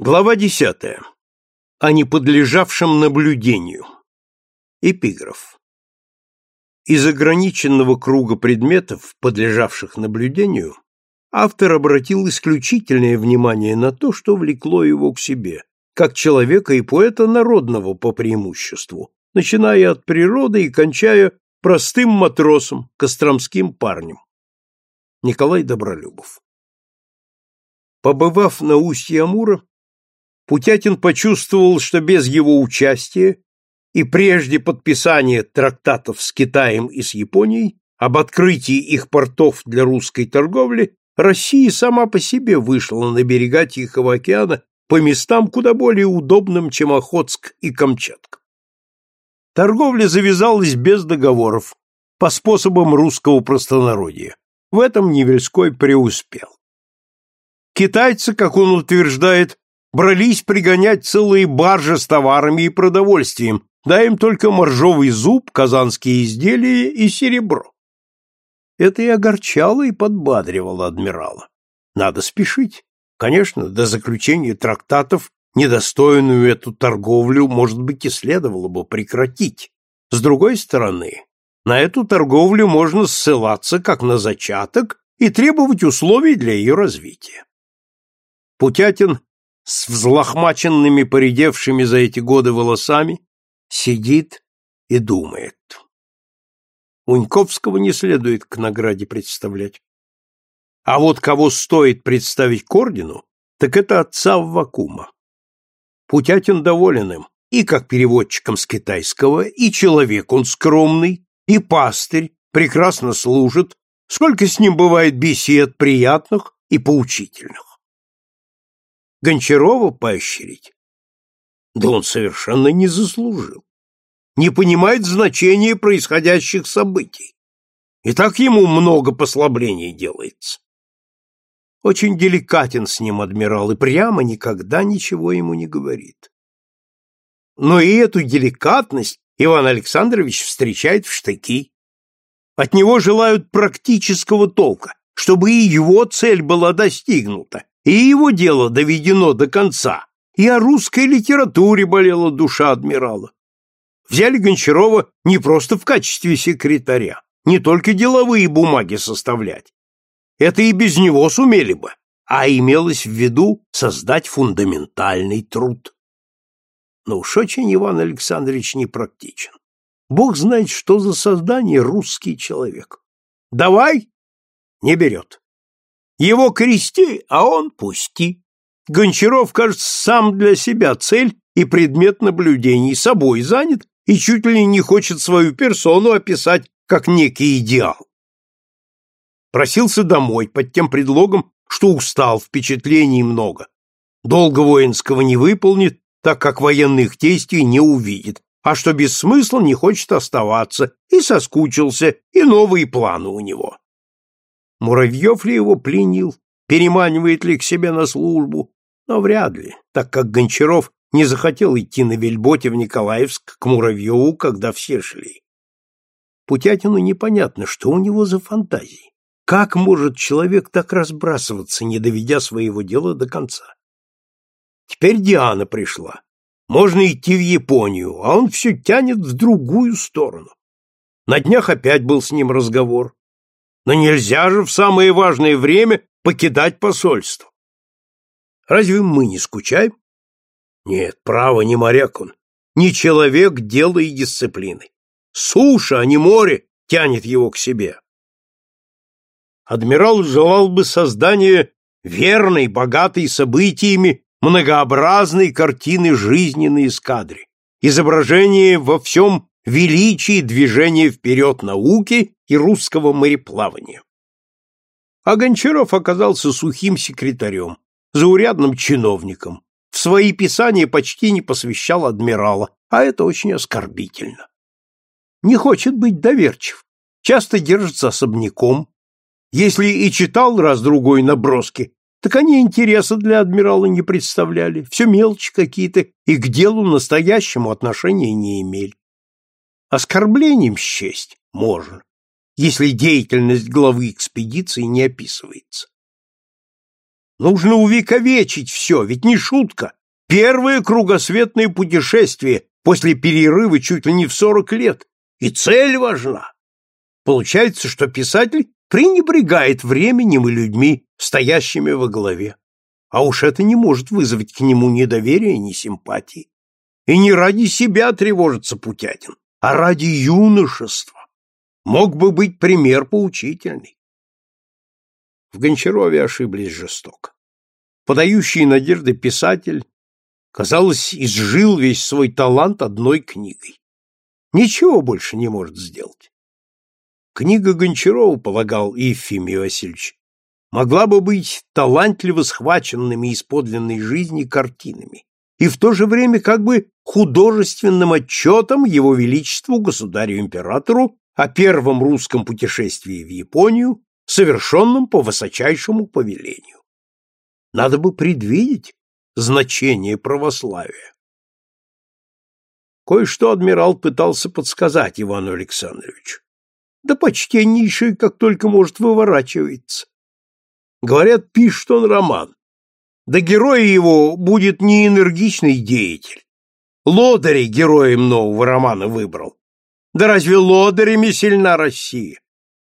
Глава десятая. О неподлежавшем наблюдению. Эпиграф. Из ограниченного круга предметов, подлежавших наблюдению, автор обратил исключительное внимание на то, что влекло его к себе, как человека и поэта народного по преимуществу, начиная от природы и кончая простым матросом, костромским парнем. Николай Добролюбов. Побывав на устье Амура, Путятин почувствовал, что без его участия и прежде подписания трактатов с Китаем и с Японией об открытии их портов для русской торговли Россия сама по себе вышла на берега Тихого океана по местам куда более удобным, чем Охотск и Камчатка. Торговля завязалась без договоров, по способам русского простонародья. В этом Невельской преуспел. Китайцы, как он утверждает, брались пригонять целые баржи с товарами и продовольствием, дай им только моржовый зуб, казанские изделия и серебро. Это и огорчало, и подбадривало адмирала. Надо спешить. Конечно, до заключения трактатов недостойную эту торговлю, может быть, и следовало бы прекратить. С другой стороны, на эту торговлю можно ссылаться как на зачаток и требовать условий для ее развития. Путятин с взлохмаченными, поредевшими за эти годы волосами, сидит и думает. Уньковского не следует к награде представлять. А вот кого стоит представить к ордену, так это отца Вакума. Путятин доволен им, и как переводчиком с китайского, и человек он скромный, и пастырь, прекрасно служит, сколько с ним бывает бесед приятных и поучительных. Гончарова поощрить? Да он совершенно не заслужил. Не понимает значения происходящих событий. И так ему много послаблений делается. Очень деликатен с ним адмирал и прямо никогда ничего ему не говорит. Но и эту деликатность Иван Александрович встречает в штыки. От него желают практического толка, чтобы и его цель была достигнута, и его дело доведено до конца, и о русской литературе болела душа адмирала. Взяли Гончарова не просто в качестве секретаря, не только деловые бумаги составлять. Это и без него сумели бы, а имелось в виду создать фундаментальный труд. Но уж очень Иван Александрович непрактичен. Бог знает, что за создание русский человек. Давай — не берет. Его крести, а он пусти. Гончаров, кажется, сам для себя цель и предмет наблюдений, собой занят и чуть ли не хочет свою персону описать как некий идеал. Просился домой под тем предлогом, что устал, впечатлений много. Долго воинского не выполнит, так как военных действий не увидит, а что без смысла не хочет оставаться, и соскучился, и новые планы у него. Муравьев ли его пленил, переманивает ли к себе на службу, но вряд ли, так как Гончаров не захотел идти на вельботе в Николаевск к Муравьеву, когда все шли. Путятину непонятно, что у него за фантазии. Как может человек так разбрасываться, не доведя своего дела до конца? Теперь Диана пришла. Можно идти в Японию, а он все тянет в другую сторону. На днях опять был с ним разговор. Но нельзя же в самое важное время покидать посольство. Разве мы не скучаем? Нет, право, не моряк он. Не человек дела и дисциплины. Суша, а не море, тянет его к себе. Адмирал желал бы создания верной, богатой событиями, многообразной картины жизненной эскадре, изображение во всем величии движения вперед науки и русского мореплавания. А Гончаров оказался сухим секретарем, заурядным чиновником, в свои писания почти не посвящал адмирала, а это очень оскорбительно. Не хочет быть доверчив, часто держится особняком. Если и читал раз-другой наброски, так они интереса для адмирала не представляли, все мелочи какие-то и к делу настоящему отношения не имели. Оскорблением счесть можно, если деятельность главы экспедиции не описывается. Нужно увековечить все, ведь не шутка. Первое кругосветное путешествие после перерыва чуть ли не в сорок лет. И цель важна. Получается, что писатель пренебрегает временем и людьми, стоящими во главе. А уж это не может вызвать к нему ни доверия, ни симпатии. И не ради себя тревожится Путятин, а ради юношества. Мог бы быть пример поучительный. В Гончарове ошиблись жестоко. Подающий надежды писатель, казалось, изжил весь свой талант одной книгой. Ничего больше не может сделать. Книга Гончарова, полагал Ефимий Васильевич, могла бы быть талантливо схваченными из подлинной жизни картинами и в то же время как бы художественным отчетом его величеству государю-императору о первом русском путешествии в Японию, совершенном по высочайшему повелению. Надо бы предвидеть значение православия. Кое-что адмирал пытался подсказать Ивану Александровичу. Да почтеннейший, как только может, выворачивается. Говорят, пишет он роман. Да герой его будет не энергичный деятель. Лодырей героем нового романа выбрал. Да разве лодырями сильна Россия?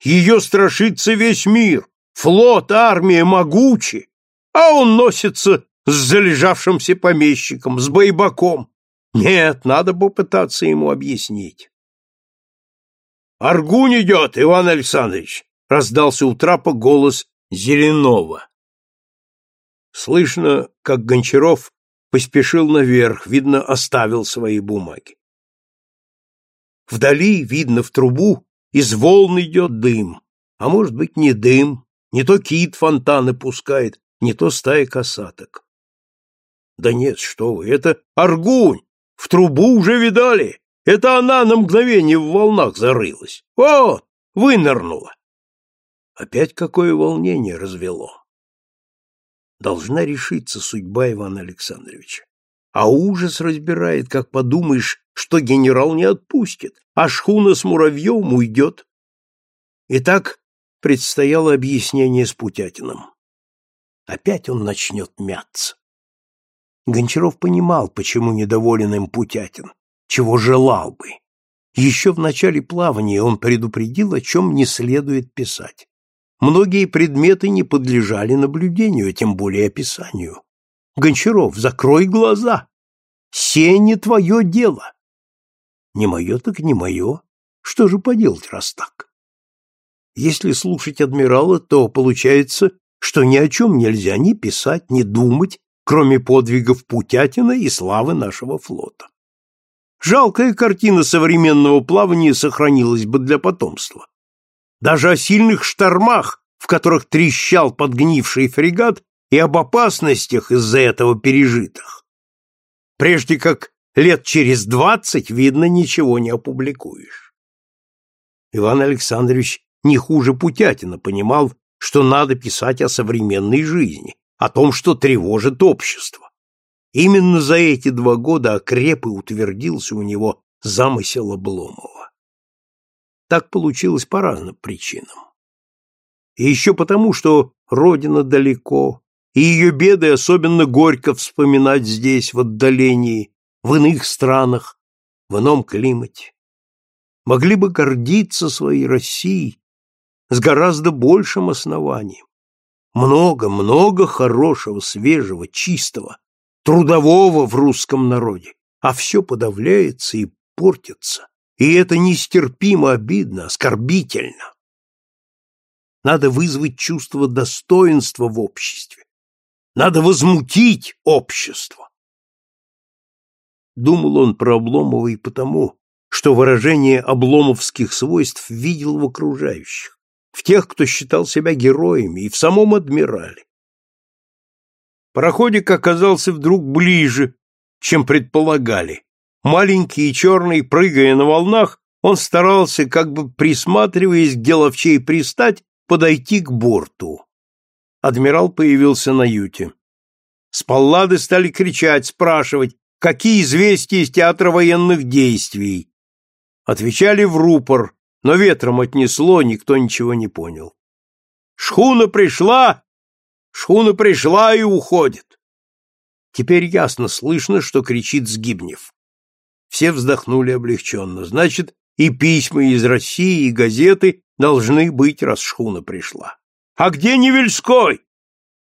Ее страшится весь мир, флот, армия могучи, а он носится с залежавшимся помещиком, с бойбаком. Нет, надо попытаться ему объяснить. «Аргунь идет, Иван Александрович!» — раздался у трапа голос Зеленова. Слышно, как Гончаров поспешил наверх, видно, оставил свои бумаги. Вдали, видно, в трубу из волн идет дым, а может быть, не дым, не то кит фонтаны пускает, не то стая касаток. Да нет, что вы, это Аргунь, в трубу уже видали, это она на мгновение в волнах зарылась. Вот, вынырнула. Опять какое волнение развело. Должна решиться судьба Ивана Александровича. А ужас разбирает, как подумаешь, что генерал не отпустит, а шхуна с муравьем уйдет. Итак, предстояло объяснение с Путятиным. Опять он начнет мяться. Гончаров понимал, почему недоволен им Путятин, чего желал бы. Еще в начале плавания он предупредил, о чем не следует писать. Многие предметы не подлежали наблюдению, тем более описанию. Гончаров, закрой глаза. Се не твое дело. Не мое, так не мое. Что же поделать, раз так? Если слушать адмирала, то получается, что ни о чем нельзя ни писать, ни думать, кроме подвигов Путятина и славы нашего флота. Жалкая картина современного плавания сохранилась бы для потомства. Даже о сильных штормах, в которых трещал подгнивший фрегат, и об опасностях из-за этого пережитых. Прежде как лет через двадцать, видно, ничего не опубликуешь. Иван Александрович не хуже Путятина понимал, что надо писать о современной жизни, о том, что тревожит общество. Именно за эти два года окреп и утвердился у него замысел Обломова. Так получилось по разным причинам. И еще потому, что родина далеко, и ее беды особенно горько вспоминать здесь, в отдалении, в иных странах, в ином климате. Могли бы гордиться своей Россией с гораздо большим основанием. Много, много хорошего, свежего, чистого, трудового в русском народе, а все подавляется и портится, и это нестерпимо обидно, оскорбительно. Надо вызвать чувство достоинства в обществе. Надо возмутить общество. Думал он про Обломова и потому, что выражение обломовских свойств видел в окружающих, в тех, кто считал себя героями, и в самом адмирале. Пароходик оказался вдруг ближе, чем предполагали. Маленький и черный, прыгая на волнах, он старался, как бы присматриваясь, где ловчей пристать, подойти к борту. Адмирал появился на юте. С паллады стали кричать, спрашивать, какие известия из театра военных действий. Отвечали в рупор, но ветром отнесло, никто ничего не понял. «Шхуна пришла!» Шхуна пришла и уходит. Теперь ясно слышно, что кричит Сгибнев. Все вздохнули облегченно. Значит, и письма из России, и газеты должны быть, раз шхуна пришла. А где Невельской?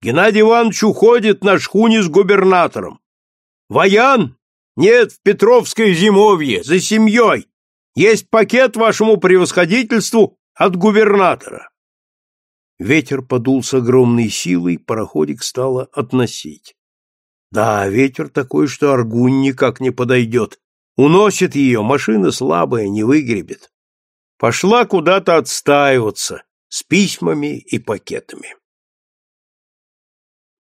Геннадий Иванович уходит на шхуне с губернатором. Воян? Нет, в Петровское зимовье, за семьей. Есть пакет вашему превосходительству от губернатора. Ветер подул с огромной силой, пароходик стало относить. Да, ветер такой, что аргунь никак не подойдет. Уносит ее, машина слабая, не выгребет. Пошла куда-то отстаиваться с письмами и пакетами.